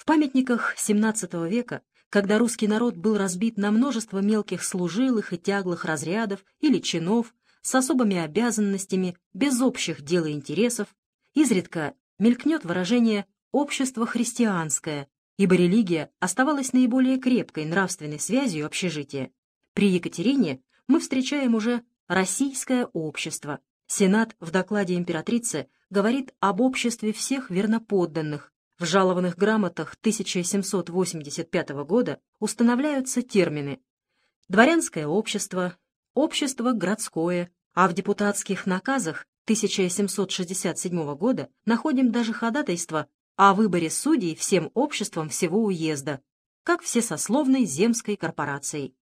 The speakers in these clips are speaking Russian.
В памятниках XVII века, когда русский народ был разбит на множество мелких служилых и тяглых разрядов или чинов с особыми обязанностями, без общих дел и интересов, изредка мелькнет выражение «общество христианское», ибо религия оставалась наиболее крепкой нравственной связью общежития. При Екатерине мы встречаем уже российское общество. Сенат в докладе императрицы говорит об обществе всех верноподданных. В жалованных грамотах 1785 года устанавливаются термины «дворянское общество», «общество городское», а в депутатских наказах 1767 года находим даже ходатайство о выборе судей всем обществом всего уезда, как всесословной земской корпорацией.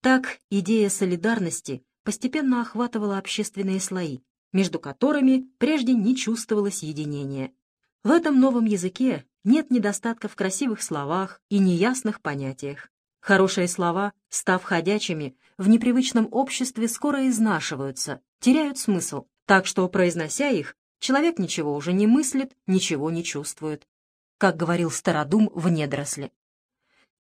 Так идея солидарности постепенно охватывала общественные слои, между которыми прежде не чувствовалось единения. В этом новом языке нет недостатка в красивых словах и неясных понятиях. Хорошие слова, став ходячими, в непривычном обществе скоро изнашиваются, теряют смысл, так что, произнося их, человек ничего уже не мыслит, ничего не чувствует. Как говорил Стародум в «Недоросле».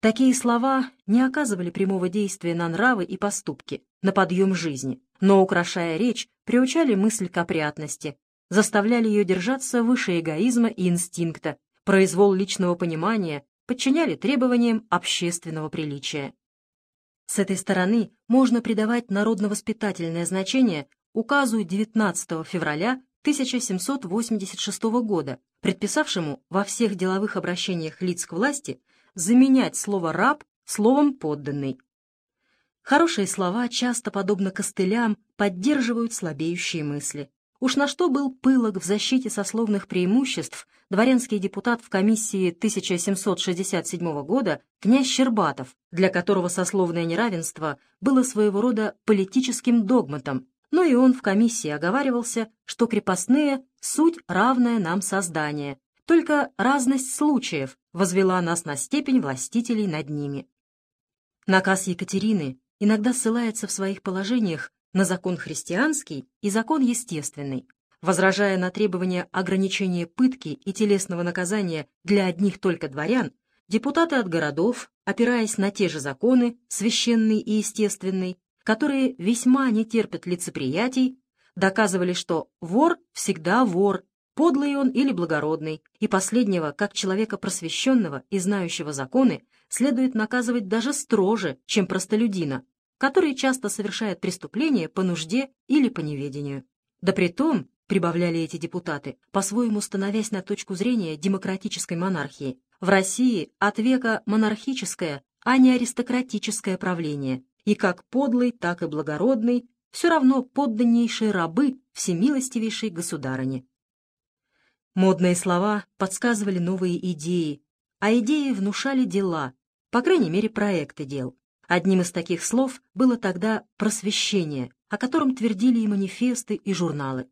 Такие слова не оказывали прямого действия на нравы и поступки, на подъем жизни, но, украшая речь, приучали мысль к опрятности, заставляли ее держаться выше эгоизма и инстинкта, произвол личного понимания, подчиняли требованиям общественного приличия. С этой стороны можно придавать народно-воспитательное значение указу 19 февраля 1786 года, предписавшему во всех деловых обращениях лиц к власти заменять слово «раб» словом «подданный». Хорошие слова, часто подобно костылям, поддерживают слабеющие мысли. Уж на что был пылок в защите сословных преимуществ дворянский депутат в комиссии 1767 года князь Щербатов, для которого сословное неравенство было своего рода политическим догматом, но и он в комиссии оговаривался, что крепостные — суть равное нам создание, только разность случаев возвела нас на степень властителей над ними. Наказ Екатерины иногда ссылается в своих положениях на закон христианский и закон естественный, возражая на требование ограничения пытки и телесного наказания для одних только дворян, депутаты от городов, опираясь на те же законы, священный и естественный, которые весьма не терпят лицеприятий, доказывали, что вор всегда вор подлый он или благородный, и последнего, как человека просвещенного и знающего законы, следует наказывать даже строже, чем простолюдина, который часто совершает преступления по нужде или по неведению. Да притом, прибавляли эти депутаты, по-своему становясь на точку зрения демократической монархии, в России от века монархическое, а не аристократическое правление, и как подлый, так и благородный, все равно подданнейшие рабы всемилостивейшей государыне. Модные слова подсказывали новые идеи, а идеи внушали дела, по крайней мере, проекты дел. Одним из таких слов было тогда «просвещение», о котором твердили и манифесты, и журналы.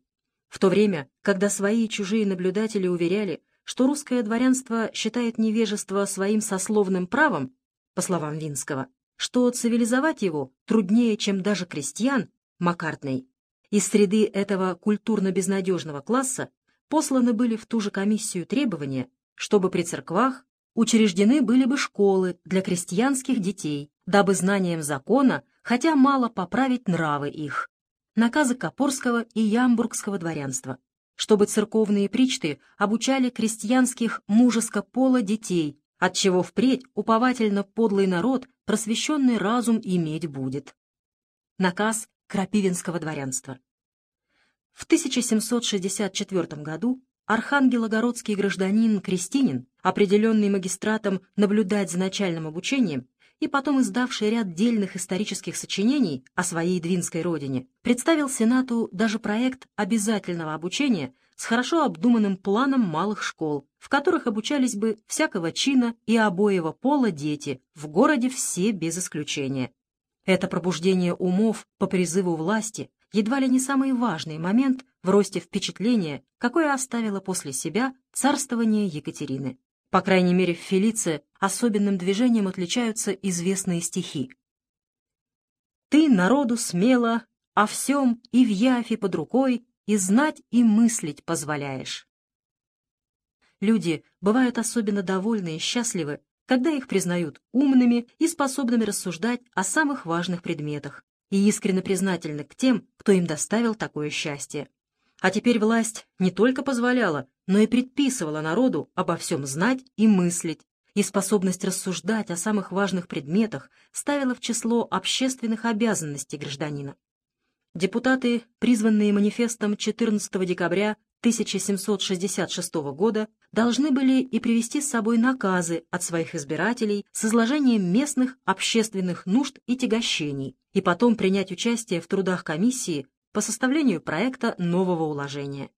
В то время, когда свои и чужие наблюдатели уверяли, что русское дворянство считает невежество своим сословным правом, по словам Винского, что цивилизовать его труднее, чем даже крестьян, Маккартней, из среды этого культурно-безнадежного класса посланы были в ту же комиссию требования, чтобы при церквах учреждены были бы школы для крестьянских детей, дабы знанием закона хотя мало поправить нравы их. Наказы Копорского и Ямбургского дворянства, чтобы церковные причты обучали крестьянских мужеско пола детей, отчего впредь уповательно подлый народ просвещенный разум иметь будет. Наказ Крапивинского дворянства. В 1764 году архангелогородский гражданин Крестинин, определенный магистратом наблюдать за начальным обучением и потом издавший ряд дельных исторических сочинений о своей двинской родине, представил Сенату даже проект обязательного обучения с хорошо обдуманным планом малых школ, в которых обучались бы всякого чина и обоего пола дети, в городе все без исключения. Это пробуждение умов по призыву власти едва ли не самый важный момент в росте впечатления, какое оставило после себя царствование Екатерины. По крайней мере, в Фелице особенным движением отличаются известные стихи. «Ты народу смело о всем и в яфе под рукой и знать и мыслить позволяешь». Люди бывают особенно довольны и счастливы, когда их признают умными и способными рассуждать о самых важных предметах, и искренне признательны к тем, кто им доставил такое счастье. А теперь власть не только позволяла, но и предписывала народу обо всем знать и мыслить, и способность рассуждать о самых важных предметах ставила в число общественных обязанностей гражданина. Депутаты, призванные манифестом 14 декабря 1766 года, должны были и привести с собой наказы от своих избирателей с изложением местных общественных нужд и тягощений, и потом принять участие в трудах комиссии по составлению проекта нового уложения.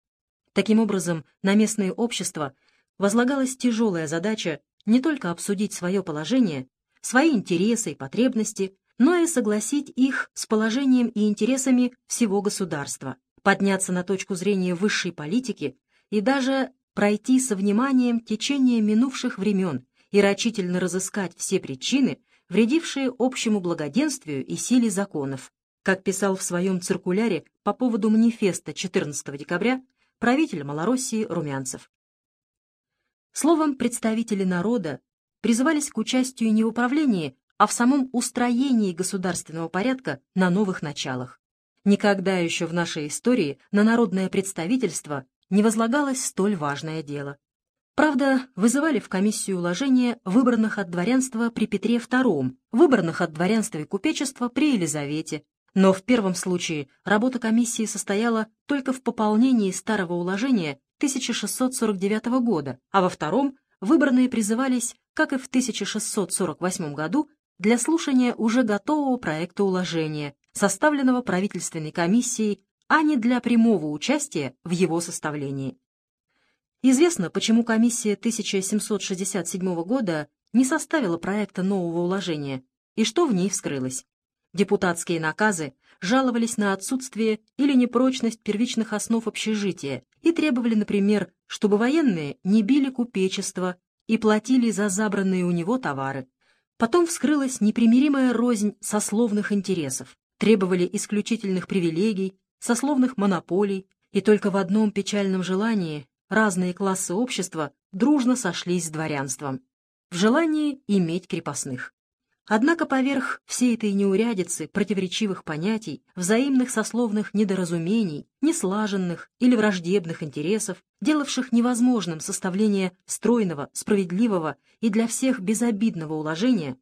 Таким образом, на местные общества возлагалась тяжелая задача не только обсудить свое положение, свои интересы и потребности, но и согласить их с положением и интересами всего государства, подняться на точку зрения высшей политики и даже пройти со вниманием течение минувших времен и рачительно разыскать все причины, вредившие общему благоденствию и силе законов, как писал в своем циркуляре по поводу манифеста 14 декабря правитель Малороссии Румянцев. Словом, представители народа призывались к участию не в управлении, а в самом устроении государственного порядка на новых началах. Никогда еще в нашей истории на народное представительство не возлагалось столь важное дело. Правда, вызывали в комиссию уложения выбранных от дворянства при Петре II, выбранных от дворянства и купечества при Елизавете, но в первом случае работа комиссии состояла только в пополнении старого уложения 1649 года, а во втором выбранные призывались, как и в 1648 году, для слушания уже готового проекта уложения, составленного правительственной комиссией, а не для прямого участия в его составлении. Известно, почему комиссия 1767 года не составила проекта нового уложения и что в ней вскрылось. Депутатские наказы жаловались на отсутствие или непрочность первичных основ общежития и требовали, например, чтобы военные не били купечество и платили за забранные у него товары. Потом вскрылась непримиримая рознь сословных интересов, требовали исключительных привилегий, сословных монополий, и только в одном печальном желании разные классы общества дружно сошлись с дворянством — в желании иметь крепостных. Однако поверх всей этой неурядицы, противоречивых понятий, взаимных сословных недоразумений, неслаженных или враждебных интересов, делавших невозможным составление стройного, справедливого и для всех безобидного уложения,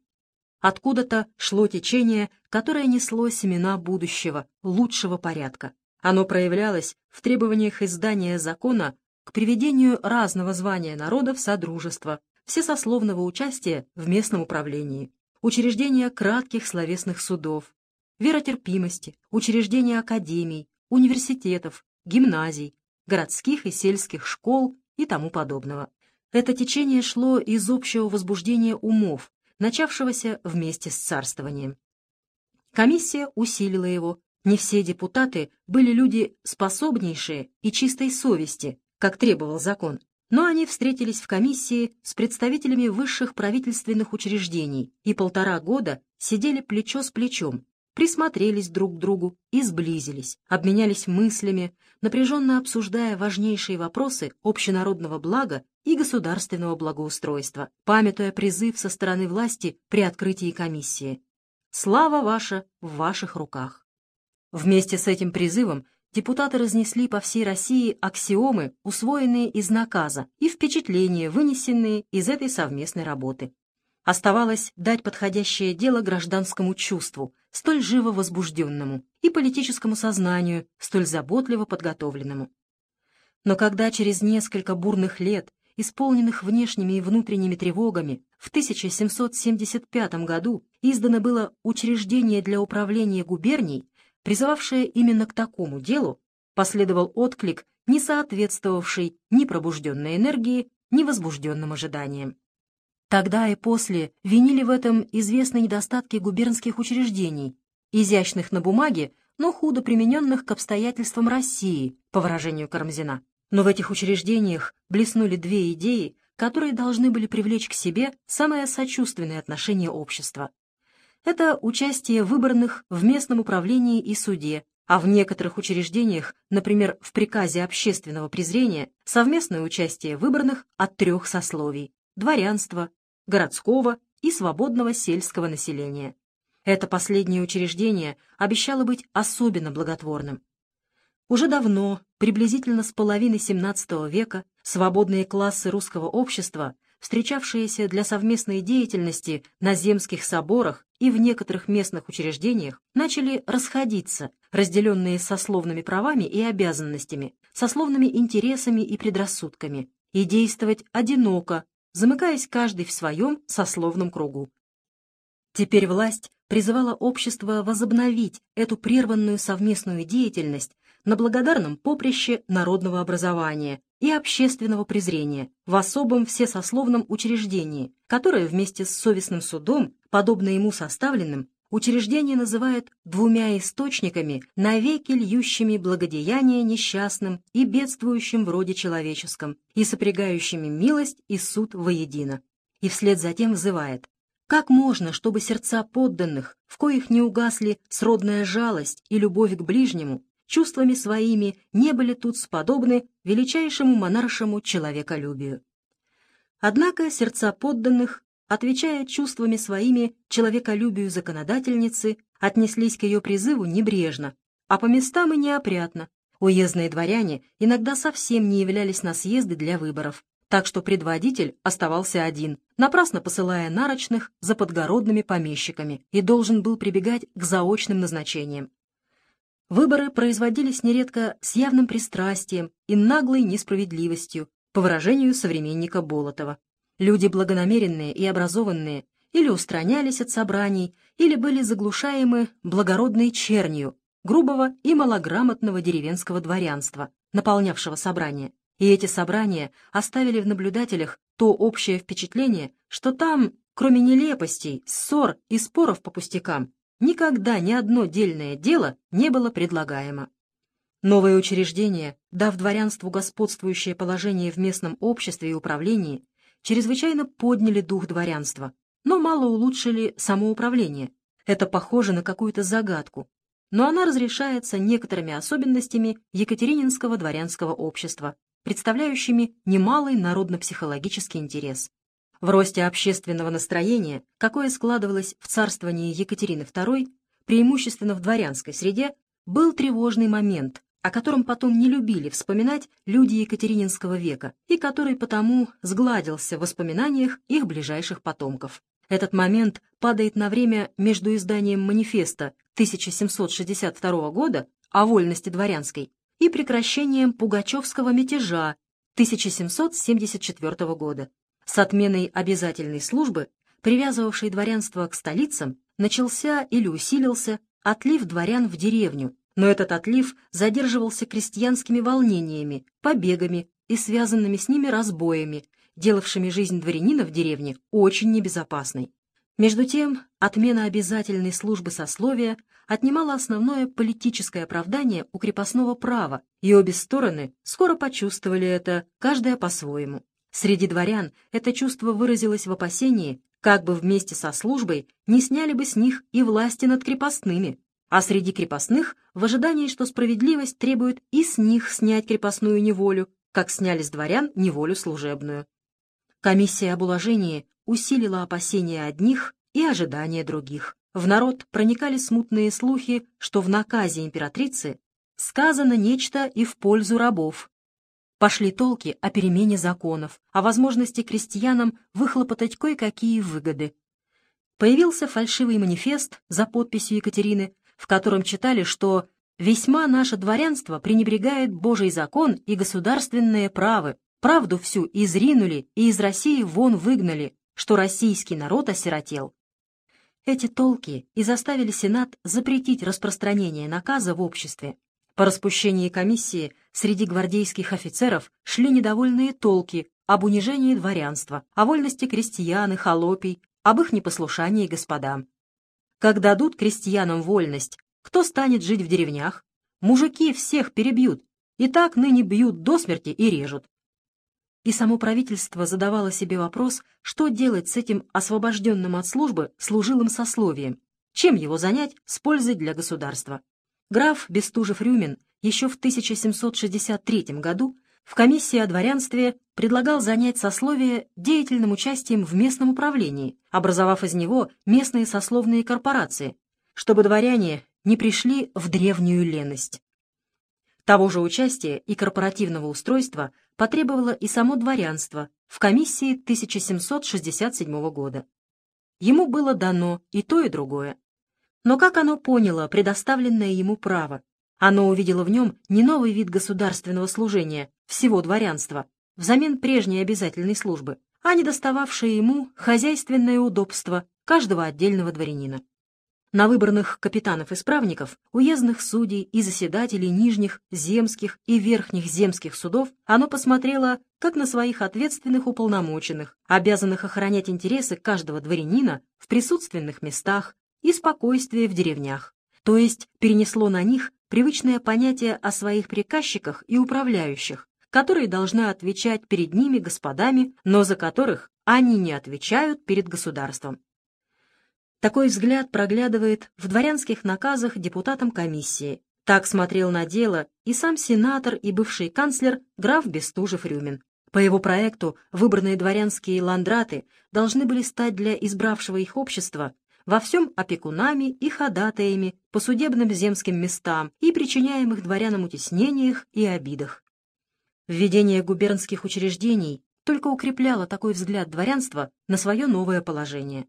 откуда-то шло течение, которое несло семена будущего, лучшего порядка. Оно проявлялось в требованиях издания закона к приведению разного звания народов содружества, всесословного участия в местном управлении учреждения кратких словесных судов, веротерпимости, учреждения академий, университетов, гимназий, городских и сельских школ и тому подобного. Это течение шло из общего возбуждения умов, начавшегося вместе с царствованием. Комиссия усилила его. Не все депутаты были люди способнейшие и чистой совести, как требовал закон но они встретились в комиссии с представителями высших правительственных учреждений и полтора года сидели плечо с плечом, присмотрелись друг к другу и сблизились, обменялись мыслями, напряженно обсуждая важнейшие вопросы общенародного блага и государственного благоустройства, памятуя призыв со стороны власти при открытии комиссии. «Слава ваша в ваших руках». Вместе с этим призывом депутаты разнесли по всей России аксиомы, усвоенные из наказа, и впечатления, вынесенные из этой совместной работы. Оставалось дать подходящее дело гражданскому чувству, столь живо возбужденному, и политическому сознанию, столь заботливо подготовленному. Но когда через несколько бурных лет, исполненных внешними и внутренними тревогами, в 1775 году издано было учреждение для управления губерний, призывавшее именно к такому делу, последовал отклик, не соответствовавший ни пробужденной энергии, ни возбужденным ожиданиям. Тогда и после винили в этом известные недостатки губернских учреждений, изящных на бумаге, но худо примененных к обстоятельствам России, по выражению Карамзина. Но в этих учреждениях блеснули две идеи, которые должны были привлечь к себе самое сочувственное отношение общества это участие выборных в местном управлении и суде, а в некоторых учреждениях, например, в приказе общественного презрения, совместное участие выбранных от трех сословий – дворянства, городского и свободного сельского населения. Это последнее учреждение обещало быть особенно благотворным. Уже давно, приблизительно с половины XVII века, свободные классы русского общества, встречавшиеся для совместной деятельности на земских соборах и в некоторых местных учреждениях, начали расходиться, разделенные сословными правами и обязанностями, сословными интересами и предрассудками, и действовать одиноко, замыкаясь каждый в своем сословном кругу. Теперь власть призывала общество возобновить эту прерванную совместную деятельность на благодарном поприще народного образования и общественного презрения в особом всесословном учреждении, которое вместе с совестным судом, подобно ему составленным, учреждение называет двумя источниками, навеки льющими благодеяние несчастным и бедствующим в роде человеческом, и сопрягающими милость и суд воедино. И вслед за тем взывает как можно, чтобы сердца подданных, в коих не угасли сродная жалость и любовь к ближнему, чувствами своими не были тут сподобны величайшему монаршему человеколюбию. Однако сердца подданных, отвечая чувствами своими человеколюбию законодательницы, отнеслись к ее призыву небрежно, а по местам и неопрятно. Уездные дворяне иногда совсем не являлись на съезды для выборов, так что предводитель оставался один, напрасно посылая нарочных за подгородными помещиками и должен был прибегать к заочным назначениям. Выборы производились нередко с явным пристрастием и наглой несправедливостью, по выражению современника Болотова. Люди благонамеренные и образованные или устранялись от собраний, или были заглушаемы благородной чернью грубого и малограмотного деревенского дворянства, наполнявшего собрание. И эти собрания оставили в наблюдателях то общее впечатление, что там, кроме нелепостей, ссор и споров по пустякам, никогда ни одно дельное дело не было предлагаемо. Новые учреждения, дав дворянству господствующее положение в местном обществе и управлении, чрезвычайно подняли дух дворянства, но мало улучшили самоуправление. Это похоже на какую-то загадку, но она разрешается некоторыми особенностями Екатерининского дворянского общества, представляющими немалый народно-психологический интерес. В росте общественного настроения, какое складывалось в царствовании Екатерины II, преимущественно в дворянской среде, был тревожный момент, о котором потом не любили вспоминать люди Екатерининского века и который потому сгладился в воспоминаниях их ближайших потомков. Этот момент падает на время между изданием манифеста 1762 года о вольности дворянской и прекращением Пугачевского мятежа 1774 года. С отменой обязательной службы, привязывавшей дворянство к столицам, начался или усилился отлив дворян в деревню, но этот отлив задерживался крестьянскими волнениями, побегами и связанными с ними разбоями, делавшими жизнь дворянина в деревне очень небезопасной. Между тем, отмена обязательной службы сословия отнимала основное политическое оправдание у крепостного права, и обе стороны скоро почувствовали это, каждая по-своему. Среди дворян это чувство выразилось в опасении, как бы вместе со службой не сняли бы с них и власти над крепостными, а среди крепостных в ожидании, что справедливость требует и с них снять крепостную неволю, как сняли с дворян неволю служебную. Комиссия об уложении усилила опасения одних и ожидания других. В народ проникали смутные слухи, что в наказе императрицы сказано нечто и в пользу рабов, Пошли толки о перемене законов, о возможности крестьянам выхлопотать кое-какие выгоды. Появился фальшивый манифест за подписью Екатерины, в котором читали, что «весьма наше дворянство пренебрегает Божий закон и государственные правы, правду всю изринули и из России вон выгнали, что российский народ осиротел». Эти толки и заставили Сенат запретить распространение наказа в обществе. По распущении комиссии среди гвардейских офицеров шли недовольные толки об унижении дворянства, о вольности крестьян и холопий, об их непослушании господам. Как дадут крестьянам вольность, кто станет жить в деревнях? Мужики всех перебьют, и так ныне бьют до смерти и режут. И само правительство задавало себе вопрос, что делать с этим освобожденным от службы служилым сословием, чем его занять с пользой для государства. Граф Бестужев-Рюмин еще в 1763 году в комиссии о дворянстве предлагал занять сословие деятельным участием в местном управлении, образовав из него местные сословные корпорации, чтобы дворяне не пришли в древнюю леность. Того же участия и корпоративного устройства потребовало и само дворянство в комиссии 1767 года. Ему было дано и то, и другое. Но как оно поняло предоставленное ему право? Оно увидело в нем не новый вид государственного служения, всего дворянства, взамен прежней обязательной службы, а недостававшее ему хозяйственное удобство каждого отдельного дворянина. На выбранных капитанов-исправников, уездных судей и заседателей нижних, земских и верхних земских судов оно посмотрело как на своих ответственных уполномоченных, обязанных охранять интересы каждого дворянина в присутственных местах и спокойствие в деревнях, то есть перенесло на них привычное понятие о своих приказчиках и управляющих, которые должны отвечать перед ними господами, но за которых они не отвечают перед государством. Такой взгляд проглядывает в дворянских наказах депутатам комиссии. Так смотрел на дело и сам сенатор и бывший канцлер граф Бестужев-Рюмин. По его проекту выбранные дворянские ландраты должны были стать для избравшего их общества во всем опекунами и ходатаями по судебным земским местам и причиняемых дворянам утеснениях и обидах. Введение губернских учреждений только укрепляло такой взгляд дворянства на свое новое положение.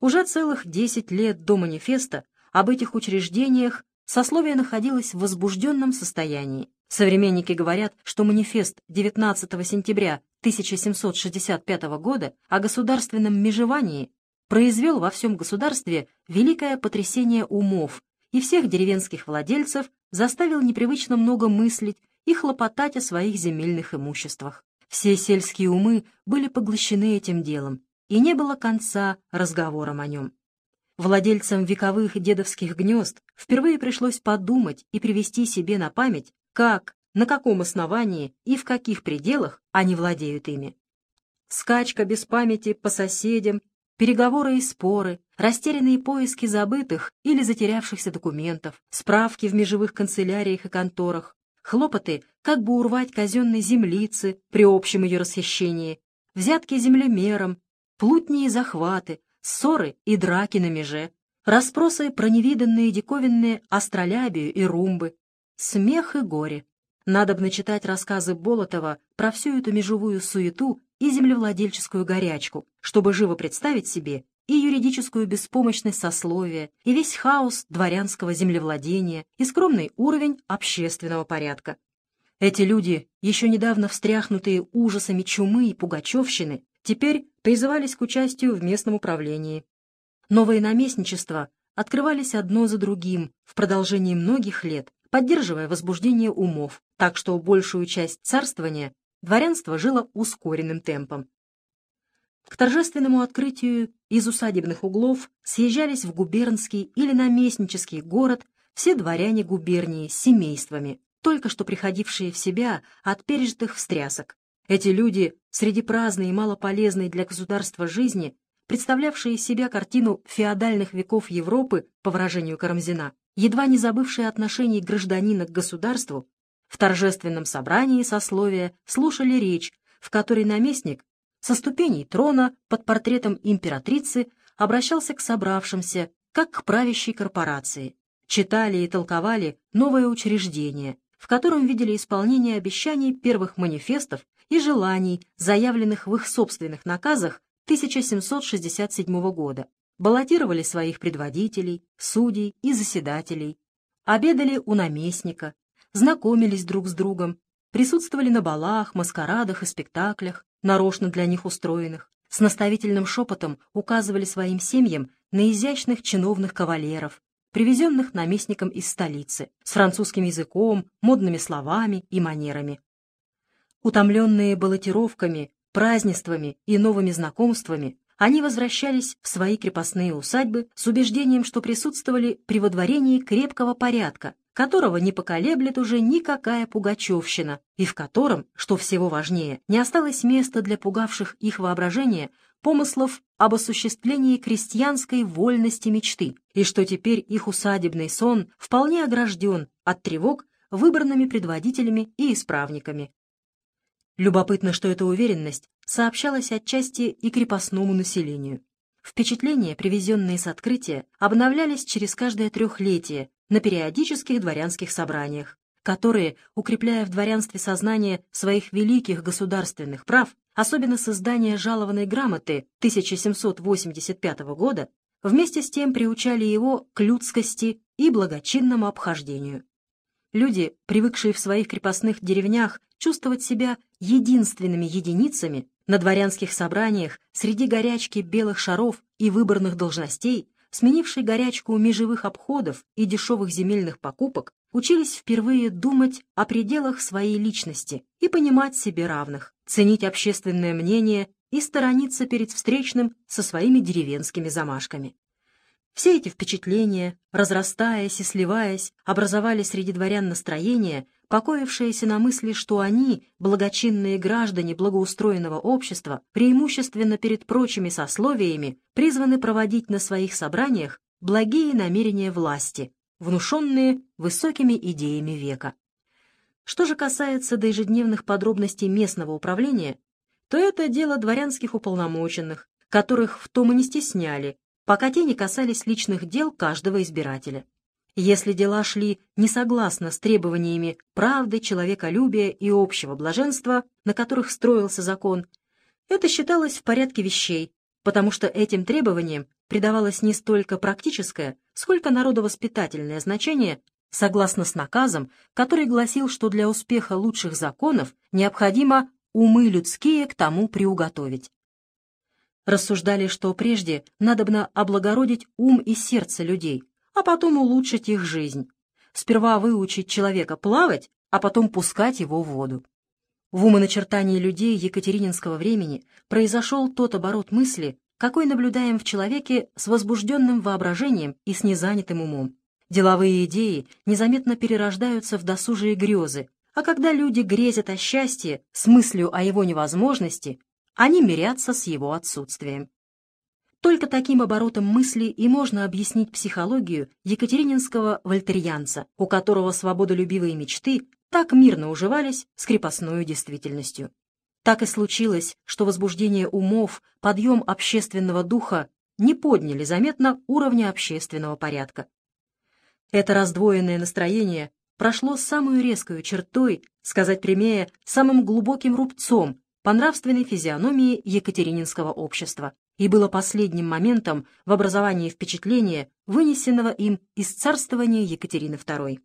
Уже целых десять лет до манифеста об этих учреждениях сословие находилось в возбужденном состоянии. Современники говорят, что манифест 19 сентября 1765 года о государственном межевании произвел во всем государстве великое потрясение умов и всех деревенских владельцев заставил непривычно много мыслить и хлопотать о своих земельных имуществах. Все сельские умы были поглощены этим делом, и не было конца разговорам о нем. Владельцам вековых дедовских гнезд впервые пришлось подумать и привести себе на память, как, на каком основании и в каких пределах они владеют ими. Скачка без памяти по соседям, переговоры и споры, растерянные поиски забытых или затерявшихся документов, справки в межевых канцеляриях и конторах, хлопоты, как бы урвать казенной землицы при общем ее расхищении, взятки землемером, плутни и захваты, ссоры и драки на меже, расспросы про невиданные диковинные астролябию и румбы, смех и горе. Надобно читать рассказы Болотова про всю эту межевую суету и землевладельческую горячку, чтобы живо представить себе и юридическую беспомощность сословия, и весь хаос дворянского землевладения, и скромный уровень общественного порядка. Эти люди, еще недавно встряхнутые ужасами чумы и пугачевщины, теперь призывались к участию в местном управлении. Новые наместничества открывались одно за другим в продолжении многих лет, поддерживая возбуждение умов, так что большую часть царствования дворянство жило ускоренным темпом. К торжественному открытию из усадебных углов съезжались в губернский или наместнический город все дворяне губернии с семействами, только что приходившие в себя от пережитых встрясок. Эти люди, среди праздной и малополезной для государства жизни, представлявшие себя картину феодальных веков Европы, по выражению Карамзина, едва не забывшие отношений гражданина к государству, в торжественном собрании сословия слушали речь, в которой наместник со ступеней трона под портретом императрицы обращался к собравшимся, как к правящей корпорации. Читали и толковали новое учреждение, в котором видели исполнение обещаний первых манифестов и желаний, заявленных в их собственных наказах 1767 года, баллотировали своих предводителей, судей и заседателей, обедали у наместника, знакомились друг с другом, присутствовали на балах, маскарадах и спектаклях, нарочно для них устроенных, с наставительным шепотом указывали своим семьям на изящных чиновных кавалеров, привезенных наместником из столицы, с французским языком, модными словами и манерами. Утомленные баллотировками, празднествами и новыми знакомствами, они возвращались в свои крепостные усадьбы с убеждением, что присутствовали при водворении крепкого порядка, которого не поколеблет уже никакая пугачевщина, и в котором, что всего важнее, не осталось места для пугавших их воображение помыслов об осуществлении крестьянской вольности мечты, и что теперь их усадебный сон вполне огражден от тревог выбранными предводителями и исправниками. Любопытно, что эта уверенность сообщалась отчасти и крепостному населению. Впечатления, привезенные с открытия, обновлялись через каждое трехлетие на периодических дворянских собраниях, которые, укрепляя в дворянстве сознание своих великих государственных прав, особенно создание жалованной грамоты 1785 года, вместе с тем приучали его к людскости и благочинному обхождению. Люди, привыкшие в своих крепостных деревнях чувствовать себя единственными единицами, на дворянских собраниях среди горячки белых шаров и выборных должностей, сменившей горячку межевых обходов и дешевых земельных покупок, учились впервые думать о пределах своей личности и понимать себе равных, ценить общественное мнение и сторониться перед встречным со своими деревенскими замашками. Все эти впечатления, разрастаясь и сливаясь, образовали среди дворян настроение, покоившееся на мысли, что они, благочинные граждане благоустроенного общества, преимущественно перед прочими сословиями, призваны проводить на своих собраниях благие намерения власти, внушенные высокими идеями века. Что же касается до ежедневных подробностей местного управления, то это дело дворянских уполномоченных, которых в том и не стесняли, пока те не касались личных дел каждого избирателя. Если дела шли не согласно с требованиями правды, человеколюбия и общего блаженства, на которых строился закон, это считалось в порядке вещей, потому что этим требованиям придавалось не столько практическое, сколько народовоспитательное значение, согласно с наказом, который гласил, что для успеха лучших законов необходимо умы людские к тому приуготовить. Рассуждали, что прежде надобно облагородить ум и сердце людей, а потом улучшить их жизнь. Сперва выучить человека плавать, а потом пускать его в воду. В умоначертании людей екатерининского времени произошел тот оборот мысли, какой наблюдаем в человеке с возбужденным воображением и с незанятым умом. Деловые идеи незаметно перерождаются в досужие грезы, а когда люди грезят о счастье с мыслью о его невозможности, они мирятся с его отсутствием. Только таким оборотом мысли и можно объяснить психологию екатерининского вольтерьянца, у которого свободолюбивые мечты так мирно уживались с крепостной действительностью. Так и случилось, что возбуждение умов, подъем общественного духа не подняли заметно уровня общественного порядка. Это раздвоенное настроение прошло самую резкую чертой, сказать прямее, самым глубоким рубцом по нравственной физиономии екатерининского общества и было последним моментом в образовании впечатления, вынесенного им из царствования Екатерины II.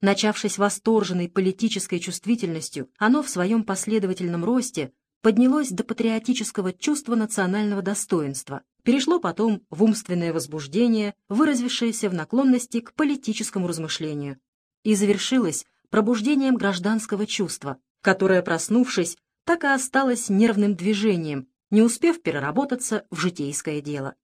Начавшись восторженной политической чувствительностью, оно в своем последовательном росте поднялось до патриотического чувства национального достоинства, перешло потом в умственное возбуждение, выразившееся в наклонности к политическому размышлению, и завершилось пробуждением гражданского чувства, которое, проснувшись, так и осталось нервным движением, не успев переработаться в житейское дело.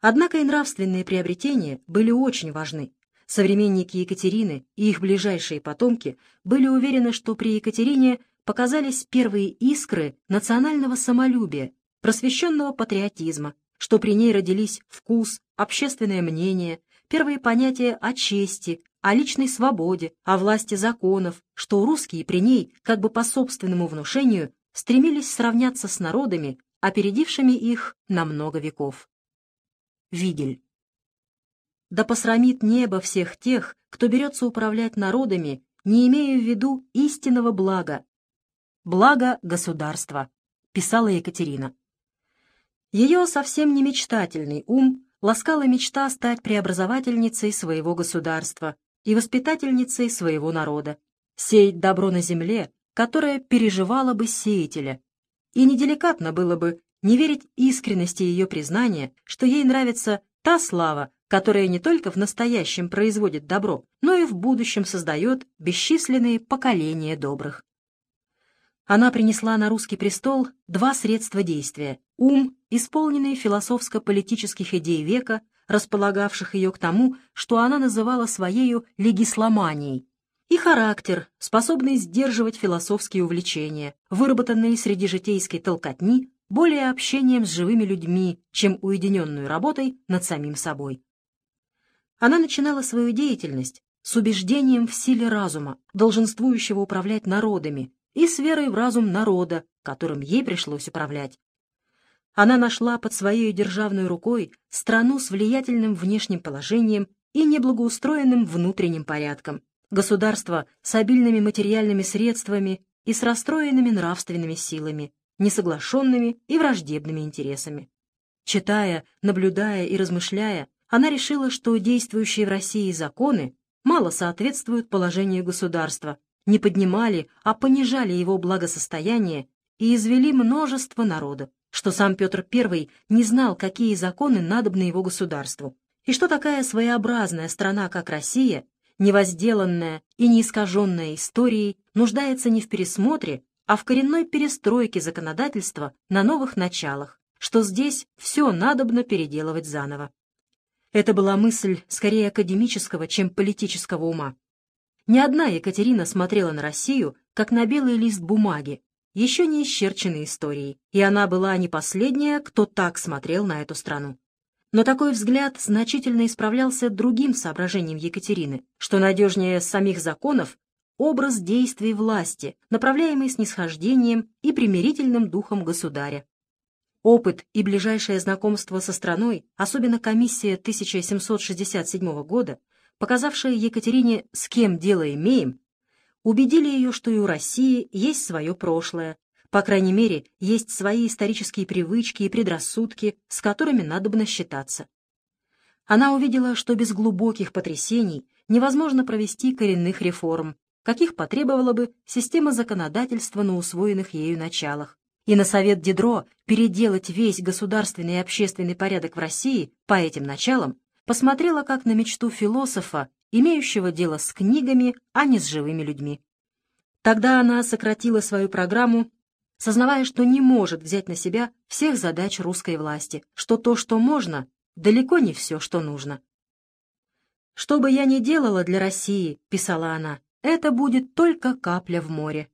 Однако и нравственные приобретения были очень важны. Современники Екатерины и их ближайшие потомки были уверены, что при Екатерине показались первые искры национального самолюбия, просвещенного патриотизма, что при ней родились вкус, общественное мнение, первые понятия о чести, о личной свободе, о власти законов, что русские при ней, как бы по собственному внушению, стремились сравняться с народами, опередившими их на много веков. Вигель. Да посрамит небо всех тех, кто берется управлять народами, не имея в виду истинного блага. Благо государства, писала Екатерина. Ее совсем не мечтательный ум ласкала мечта стать преобразовательницей своего государства и воспитательницей своего народа, сеять добро на земле, которая переживала бы сеятеля, и неделикатно было бы не верить искренности ее признания, что ей нравится та слава, которая не только в настоящем производит добро, но и в будущем создает бесчисленные поколения добрых. Она принесла на русский престол два средства действия — ум, исполненный философско-политических идей века, располагавших ее к тому, что она называла своею легисломанией, и характер, способный сдерживать философские увлечения, выработанные среди житейской толкотни более общением с живыми людьми, чем уединенную работой над самим собой. Она начинала свою деятельность с убеждением в силе разума, долженствующего управлять народами, и с верой в разум народа, которым ей пришлось управлять. Она нашла под своей державной рукой страну с влиятельным внешним положением и неблагоустроенным внутренним порядком, государство с обильными материальными средствами и с расстроенными нравственными силами, несоглашенными и враждебными интересами. Читая, наблюдая и размышляя, она решила, что действующие в России законы мало соответствуют положению государства, не поднимали, а понижали его благосостояние и извели множество народов, что сам Петр I не знал, какие законы надобны его государству, и что такая своеобразная страна, как Россия, невозделанная и неискаженная историей, нуждается не в пересмотре, а в коренной перестройке законодательства на новых началах, что здесь все надобно переделывать заново. Это была мысль скорее академического, чем политического ума. Ни одна Екатерина смотрела на Россию, как на белый лист бумаги, еще не исчерченной историей, и она была не последняя, кто так смотрел на эту страну. Но такой взгляд значительно исправлялся другим соображением Екатерины, что надежнее самих законов образ действий власти, направляемый снисхождением и примирительным духом государя. Опыт и ближайшее знакомство со страной, особенно комиссия 1767 года, показавшая Екатерине, с кем дело имеем, убедили ее, что и у России есть свое прошлое, по крайней мере, есть свои исторические привычки и предрассудки, с которыми надо бы считаться. Она увидела, что без глубоких потрясений невозможно провести коренных реформ, каких потребовала бы система законодательства на усвоенных ею началах, и на совет Дидро переделать весь государственный и общественный порядок в России по этим началам посмотрела как на мечту философа, имеющего дело с книгами, а не с живыми людьми. Тогда она сократила свою программу, сознавая, что не может взять на себя всех задач русской власти, что то, что можно, далеко не все, что нужно. «Что бы я ни делала для России», — писала она, — «это будет только капля в море.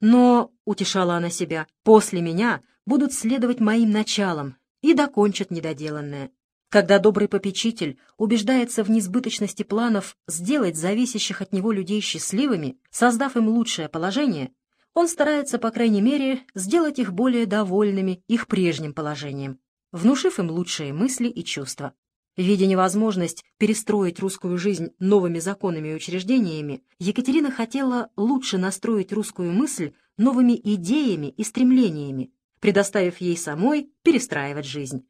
Но, — утешала она себя, — после меня будут следовать моим началам и докончат недоделанное. Когда добрый попечитель убеждается в несбыточности планов сделать зависящих от него людей счастливыми, создав им лучшее положение, он старается, по крайней мере, сделать их более довольными их прежним положением, внушив им лучшие мысли и чувства. Видя невозможность перестроить русскую жизнь новыми законами и учреждениями, Екатерина хотела лучше настроить русскую мысль новыми идеями и стремлениями, предоставив ей самой перестраивать жизнь.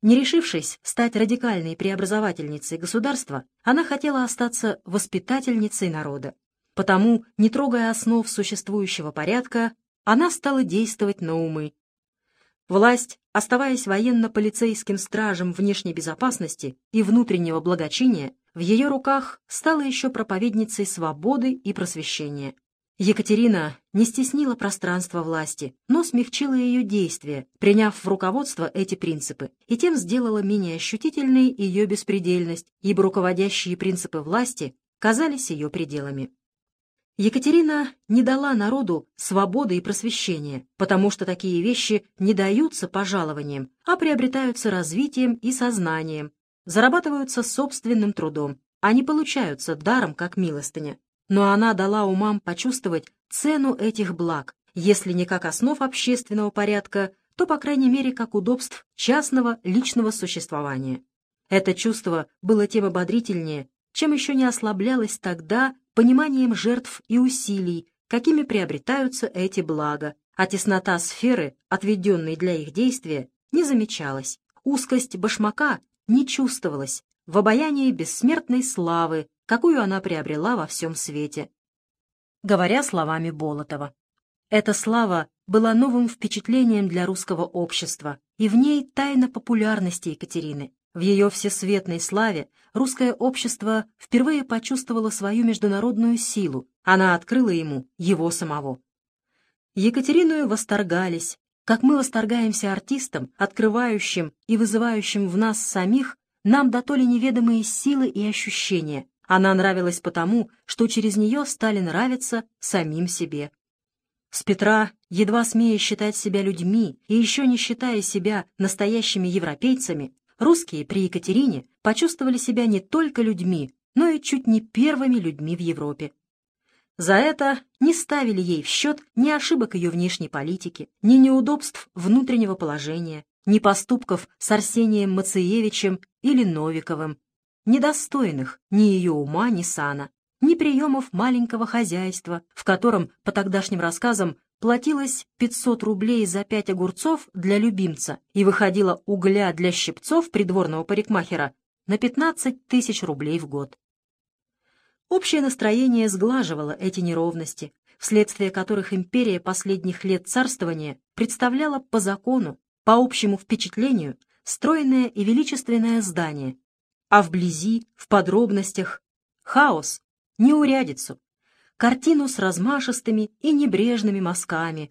Не решившись стать радикальной преобразовательницей государства, она хотела остаться воспитательницей народа. Потому, не трогая основ существующего порядка, она стала действовать на умы, Власть, оставаясь военно-полицейским стражем внешней безопасности и внутреннего благочиния, в ее руках стала еще проповедницей свободы и просвещения. Екатерина не стеснила пространство власти, но смягчила ее действия, приняв в руководство эти принципы, и тем сделала менее ощутительной ее беспредельность, ибо руководящие принципы власти казались ее пределами. Екатерина не дала народу свободы и просвещения, потому что такие вещи не даются пожалованием, а приобретаются развитием и сознанием, зарабатываются собственным трудом, а не получаются даром, как милостыня. Но она дала умам почувствовать цену этих благ, если не как основ общественного порядка, то, по крайней мере, как удобств частного личного существования. Это чувство было тем ободрительнее, чем еще не ослаблялось тогда пониманием жертв и усилий, какими приобретаются эти блага, а теснота сферы, отведенной для их действия, не замечалась. Узкость башмака не чувствовалась в обаянии бессмертной славы, какую она приобрела во всем свете. Говоря словами Болотова, эта слава была новым впечатлением для русского общества, и в ней тайна популярности Екатерины. В ее всесветной славе русское общество впервые почувствовало свою международную силу, она открыла ему его самого. Екатерину восторгались, как мы восторгаемся артистам, открывающим и вызывающим в нас самих нам до то ли неведомые силы и ощущения. Она нравилась потому, что через нее стали нравиться самим себе. С Петра, едва смея считать себя людьми и еще не считая себя настоящими европейцами, русские при Екатерине почувствовали себя не только людьми, но и чуть не первыми людьми в Европе. За это не ставили ей в счет ни ошибок ее внешней политики, ни неудобств внутреннего положения, ни поступков с Арсением Мациевичем или Новиковым, недостойных ни ее ума, ни сана, ни приемов маленького хозяйства, в котором, по тогдашним рассказам, платилось 500 рублей за пять огурцов для любимца и выходило угля для щипцов придворного парикмахера на 15 тысяч рублей в год. Общее настроение сглаживало эти неровности, вследствие которых империя последних лет царствования представляла по закону, по общему впечатлению, стройное и величественное здание, а вблизи, в подробностях, хаос, неурядицу, картину с размашистыми и небрежными мазками,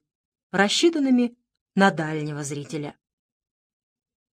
рассчитанными на дальнего зрителя.